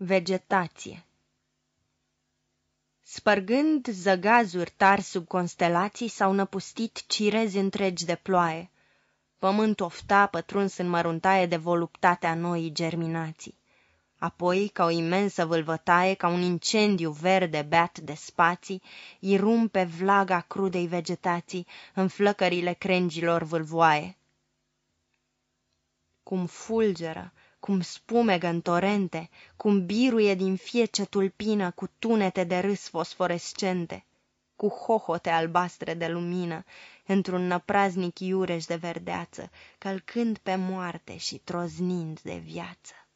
Vegetație Spărgând zăgazuri tari sub constelații, s-au năpustit cirezi întregi de ploaie. Pământ ofta pătruns în măruntaie de voluptatea noii germinații. Apoi, ca o imensă vâlvătaie, ca un incendiu verde beat de spații, irumpe vlaga crudei vegetații în flăcările crengilor vâlvoaie. Cum fulgeră, cum spumegă în torente, cum biruie din fie ce tulpină cu tunete de râs fosforescente, cu hohote albastre de lumină, într-un năpraznic iureș de verdeață, călcând pe moarte și troznind de viață.